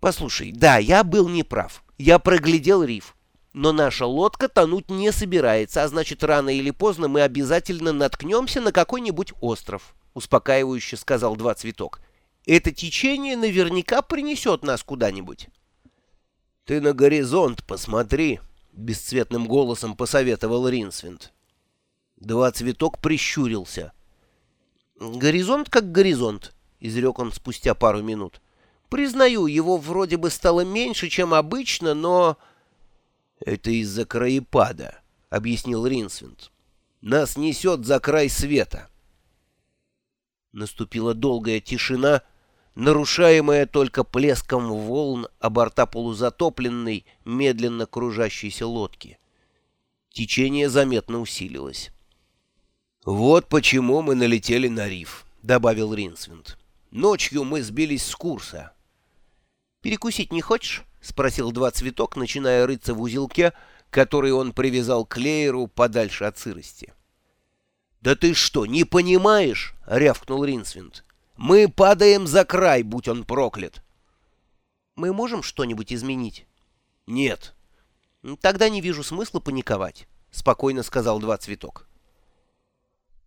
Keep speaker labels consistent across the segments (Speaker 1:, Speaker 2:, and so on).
Speaker 1: Послушай, да, я был неправ. Я проглядел риф. Но наша лодка тонуть не собирается, а значит, рано или поздно мы обязательно наткнемся на какой-нибудь остров, — успокаивающе сказал Два Цветок. Это течение наверняка принесет нас куда-нибудь. — Ты на горизонт посмотри, — бесцветным голосом посоветовал Ринсвинд. Два Цветок прищурился. — Горизонт как горизонт, — изрек он спустя пару минут. — Признаю, его вроде бы стало меньше, чем обычно, но... «Это из-за краепада», — объяснил Ринсвинд. «Нас несет за край света». Наступила долгая тишина, нарушаемая только плеском волн о борта полузатопленной, медленно кружащейся лодки. Течение заметно усилилось. «Вот почему мы налетели на риф», — добавил Ринсвинд. «Ночью мы сбились с курса». «Перекусить не хочешь?» — спросил два цветок, начиная рыться в узелке, который он привязал к лееру подальше от сырости. «Да ты что, не понимаешь?» — рявкнул Ринсвинд. «Мы падаем за край, будь он проклят!» «Мы можем что-нибудь изменить?» «Нет». «Тогда не вижу смысла паниковать», — спокойно сказал два цветок.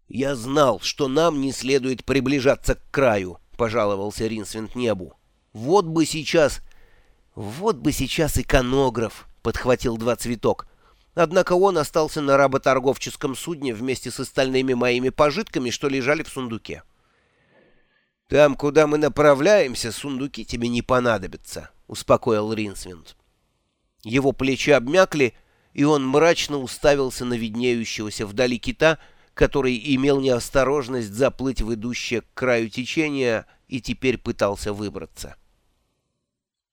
Speaker 1: «Я знал, что нам не следует приближаться к краю», — пожаловался Ринсвинд небу. «Вот бы сейчас «Вот бы сейчас иконограф», — подхватил два цветок. Однако он остался на работорговческом судне вместе с остальными моими пожитками, что лежали в сундуке. «Там, куда мы направляемся, сундуки тебе не понадобятся», — успокоил Ринсвинд. Его плечи обмякли, и он мрачно уставился на виднеющегося вдали кита, который имел неосторожность заплыть в идущее к краю течения и теперь пытался выбраться.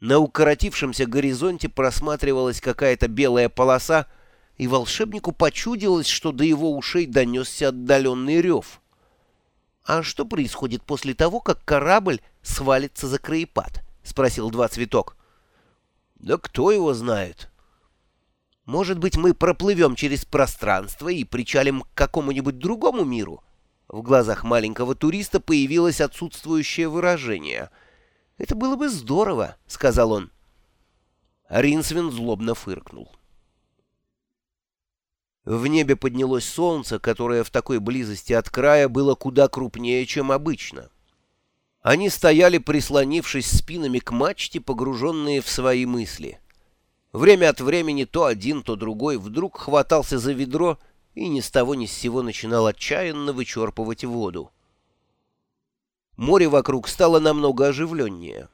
Speaker 1: На укоротившемся горизонте просматривалась какая-то белая полоса, и волшебнику почудилось, что до его ушей донесся отдаленный рев. «А что происходит после того, как корабль свалится за краепад?» — спросил Два Цветок. «Да кто его знает?» «Может быть, мы проплывем через пространство и причалим к какому-нибудь другому миру?» В глазах маленького туриста появилось отсутствующее выражение — «Это было бы здорово», — сказал он. Ринсвин злобно фыркнул. В небе поднялось солнце, которое в такой близости от края было куда крупнее, чем обычно. Они стояли, прислонившись спинами к мачте, погруженные в свои мысли. Время от времени то один, то другой вдруг хватался за ведро и ни с того ни с сего начинал отчаянно вычерпывать воду. Море вокруг стало намного оживленнее.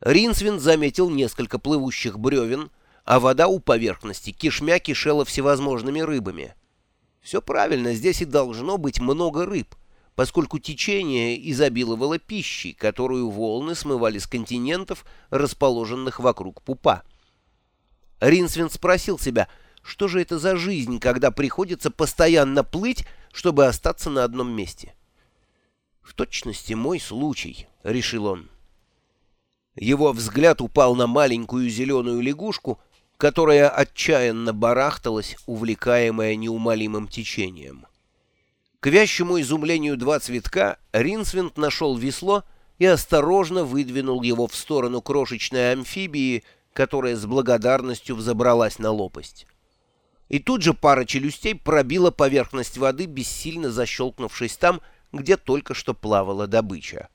Speaker 1: Ринсвин заметил несколько плывущих бревен, а вода у поверхности кишмя кишела всевозможными рыбами. Все правильно, здесь и должно быть много рыб, поскольку течение изобиловало пищей, которую волны смывали с континентов, расположенных вокруг пупа. Ринсвин спросил себя, что же это за жизнь, когда приходится постоянно плыть, чтобы остаться на одном месте. «В точности мой случай», — решил он. Его взгляд упал на маленькую зеленую лягушку, которая отчаянно барахталась, увлекаемая неумолимым течением. К вящему изумлению два цветка Ринсвинд нашел весло и осторожно выдвинул его в сторону крошечной амфибии, которая с благодарностью взобралась на лопасть. И тут же пара челюстей пробила поверхность воды, бессильно защелкнувшись там, где только что плавала добыча.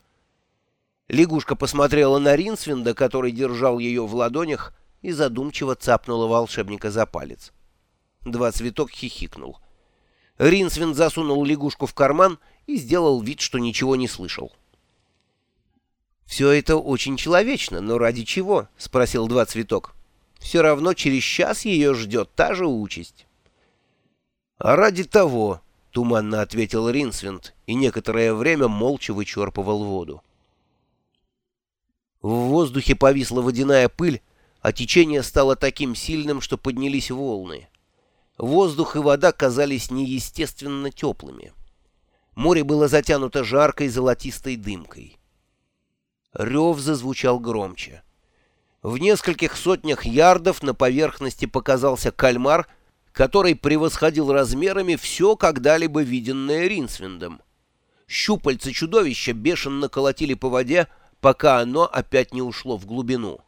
Speaker 1: Лягушка посмотрела на Ринсвинда, который держал ее в ладонях, и задумчиво цапнула волшебника за палец. Два цветок хихикнул. Ринсвинд засунул лягушку в карман и сделал вид, что ничего не слышал. «Все это очень человечно, но ради чего?» — спросил Два Цветок. «Все равно через час ее ждет та же участь». «А ради того», Туманно ответил Ринсвинд и некоторое время молча вычерпывал воду. В воздухе повисла водяная пыль, а течение стало таким сильным, что поднялись волны. Воздух и вода казались неестественно теплыми. Море было затянуто жаркой золотистой дымкой. Рев зазвучал громче. В нескольких сотнях ярдов на поверхности показался кальмар — который превосходил размерами все когда-либо виденное Ринсвиндом. Щупальца чудовища бешено колотили по воде, пока оно опять не ушло в глубину.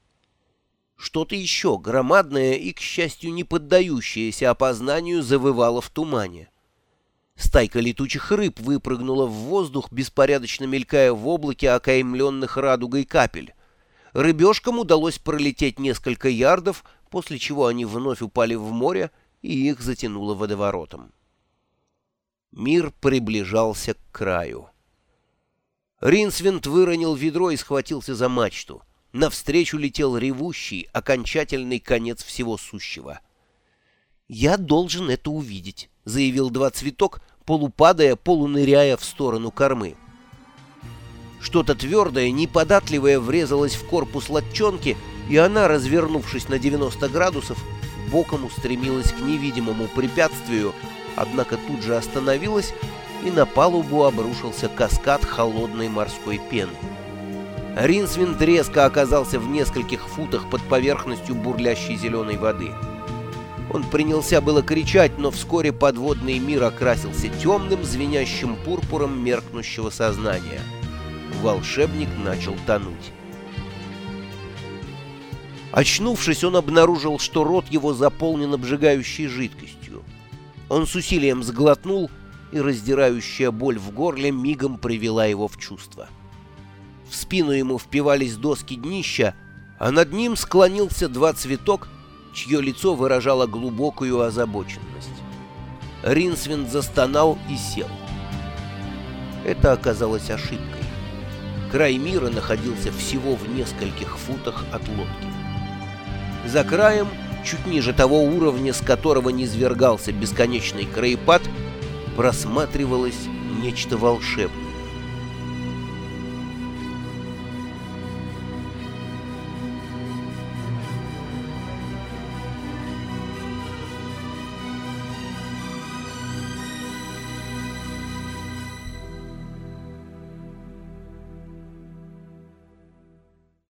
Speaker 1: Что-то еще громадное и, к счастью, не поддающееся опознанию завывало в тумане. Стайка летучих рыб выпрыгнула в воздух, беспорядочно мелькая в облаке окаймленных радугой капель. Рыбешкам удалось пролететь несколько ярдов, после чего они вновь упали в море, и их затянуло водоворотом. Мир приближался к краю. Ринсвинд выронил ведро и схватился за мачту. Навстречу летел ревущий, окончательный конец всего сущего. «Я должен это увидеть», — заявил два цветок, полупадая, полуныряя в сторону кормы. Что-то твердое, неподатливое врезалось в корпус латчонки, и она, развернувшись на 90 градусов, боком устремилась к невидимому препятствию, однако тут же остановилась, и на палубу обрушился каскад холодной морской пены. Ринсвинд резко оказался в нескольких футах под поверхностью бурлящей зеленой воды. Он принялся было кричать, но вскоре подводный мир окрасился темным, звенящим пурпуром меркнущего сознания. Волшебник начал тонуть. Очнувшись, он обнаружил, что рот его заполнен обжигающей жидкостью. Он с усилием сглотнул, и раздирающая боль в горле мигом привела его в чувство. В спину ему впивались доски днища, а над ним склонился два цветок, чье лицо выражало глубокую озабоченность. Ринсвинд застонал и сел. Это оказалось ошибкой. Край мира находился всего в нескольких футах от лодки. За краем, чуть ниже того уровня, с которого низвергался бесконечный краепад, просматривалось нечто волшебное.